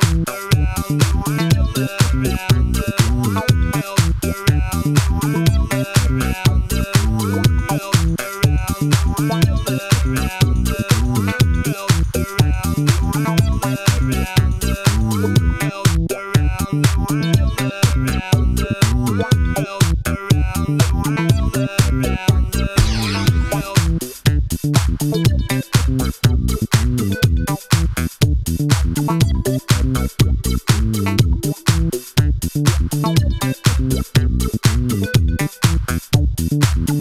around the Thank